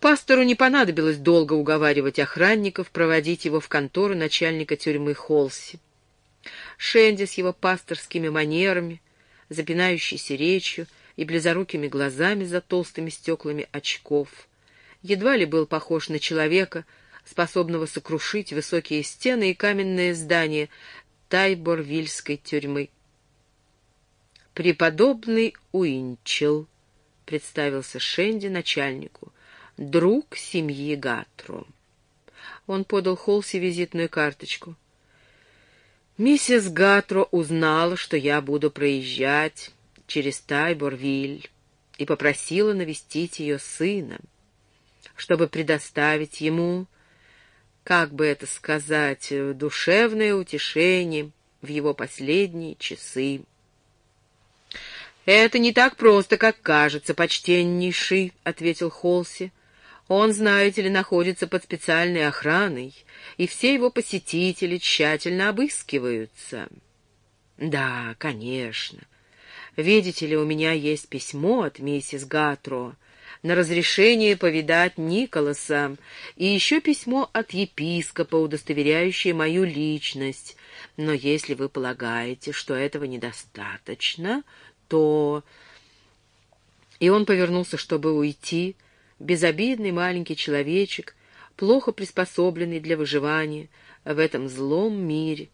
Пастору не понадобилось долго уговаривать охранников проводить его в контору начальника тюрьмы Холси. Шенди с его пасторскими манерами, запинающейся речью и близорукими глазами за толстыми стеклами очков, едва ли был похож на человека, способного сокрушить высокие стены и каменные здания Тайборвильской тюрьмы. «Преподобный Уинчел», — представился Шенди начальнику, друг семьи Гатро. Он подал Холси визитную карточку. Миссис Гатро узнала, что я буду проезжать через Тайборвиль, и попросила навестить ее сына, чтобы предоставить ему, как бы это сказать, душевное утешение в его последние часы. «Это не так просто, как кажется, почтеннейший», — ответил Холси. Он, знаете ли, находится под специальной охраной, и все его посетители тщательно обыскиваются. Да, конечно. Видите ли, у меня есть письмо от миссис Гатро на разрешение повидать Николаса, и еще письмо от епископа, удостоверяющее мою личность. Но если вы полагаете, что этого недостаточно, то... И он повернулся, чтобы уйти, — безобидный маленький человечек, плохо приспособленный для выживания в этом злом мире.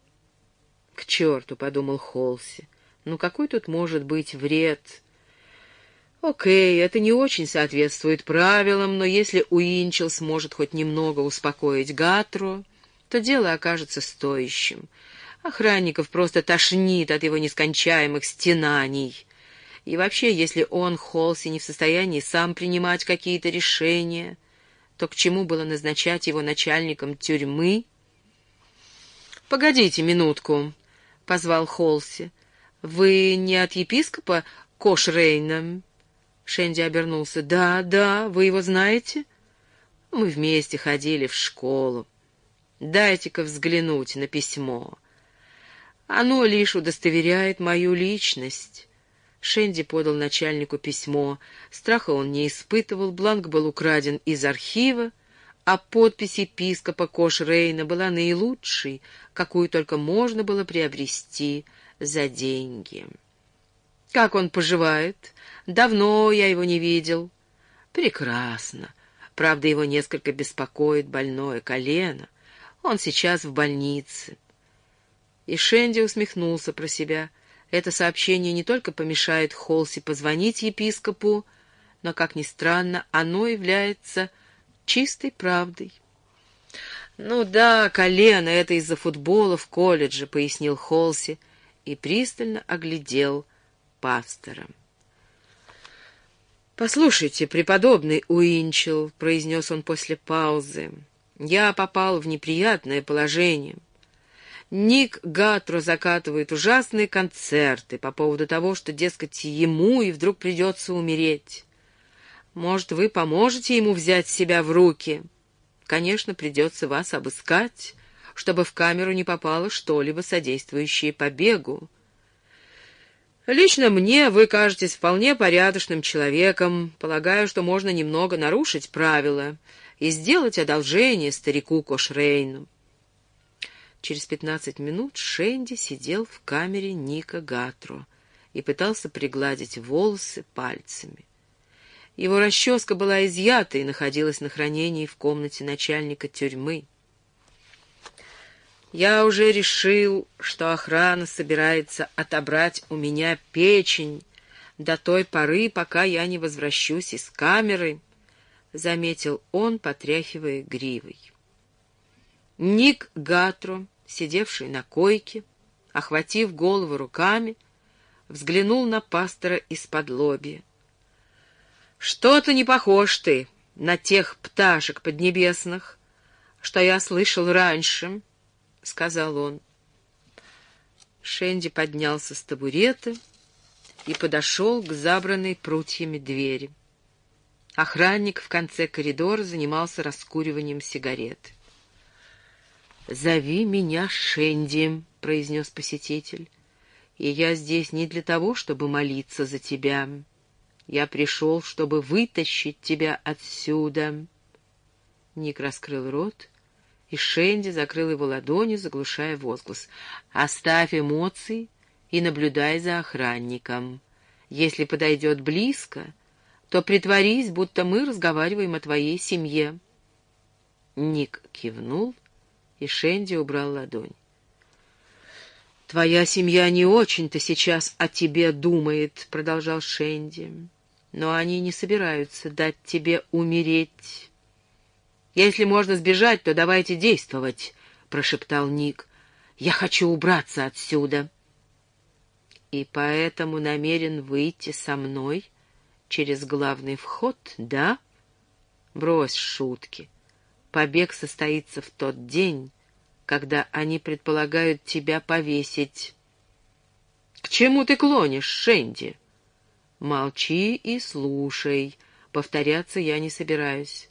«К черту!» — подумал Холси. «Ну какой тут может быть вред?» Окей, это не очень соответствует правилам, но если Уинчел сможет хоть немного успокоить Гатро, то дело окажется стоящим. Охранников просто тошнит от его нескончаемых стенаний. И вообще, если он, Холси, не в состоянии сам принимать какие-то решения, то к чему было назначать его начальником тюрьмы? «Погодите минутку», — позвал Холси. «Вы не от епископа Кошрейна?» Шенди обернулся. «Да, да, вы его знаете?» «Мы вместе ходили в школу. Дайте-ка взглянуть на письмо. Оно лишь удостоверяет мою личность». Шенди подал начальнику письмо. Страха он не испытывал, бланк был украден из архива, а подпись епископа Кош-Рейна была наилучшей, какую только можно было приобрести за деньги. «Как он поживает? Давно я его не видел». «Прекрасно. Правда, его несколько беспокоит больное колено. Он сейчас в больнице». И Шенди усмехнулся про себя — это сообщение не только помешает Холси позвонить епископу, но, как ни странно, оно является чистой правдой. «Ну да, колено — это из-за футбола в колледже», — пояснил Холси и пристально оглядел пастора. «Послушайте, преподобный Уинчел», — произнес он после паузы, — «я попал в неприятное положение. Ник Гатро закатывает ужасные концерты по поводу того, что, дескать, ему и вдруг придется умереть. Может, вы поможете ему взять себя в руки? Конечно, придется вас обыскать, чтобы в камеру не попало что-либо содействующее побегу. Лично мне вы кажетесь вполне порядочным человеком. Полагаю, что можно немного нарушить правила и сделать одолжение старику Кошрейну. Через пятнадцать минут Шенди сидел в камере Ника Гатро и пытался пригладить волосы пальцами. Его расческа была изъята и находилась на хранении в комнате начальника тюрьмы. Я уже решил, что охрана собирается отобрать у меня печень до той поры, пока я не возвращусь из камеры, — заметил он, потряхивая гривой. Ник Гатро сидевший на койке, охватив голову руками, взглянул на пастора из-под лобья. «Что-то не похож ты на тех пташек поднебесных, что я слышал раньше», — сказал он. Шенди поднялся с табурета и подошел к забранной прутьями двери. Охранник в конце коридора занимался раскуриванием сигареты. «Зови меня Шенди», — произнес посетитель. «И я здесь не для того, чтобы молиться за тебя. Я пришел, чтобы вытащить тебя отсюда». Ник раскрыл рот, и Шенди закрыл его ладонью, заглушая возглас. «Оставь эмоции и наблюдай за охранником. Если подойдет близко, то притворись, будто мы разговариваем о твоей семье». Ник кивнул, и Шенди убрал ладонь. «Твоя семья не очень-то сейчас о тебе думает», — продолжал Шенди. «Но они не собираются дать тебе умереть». «Если можно сбежать, то давайте действовать», — прошептал Ник. «Я хочу убраться отсюда». «И поэтому намерен выйти со мной через главный вход, да?» «Брось шутки. Побег состоится в тот день, когда они предполагают тебя повесить. «К чему ты клонишь, Шенди?» «Молчи и слушай. Повторяться я не собираюсь.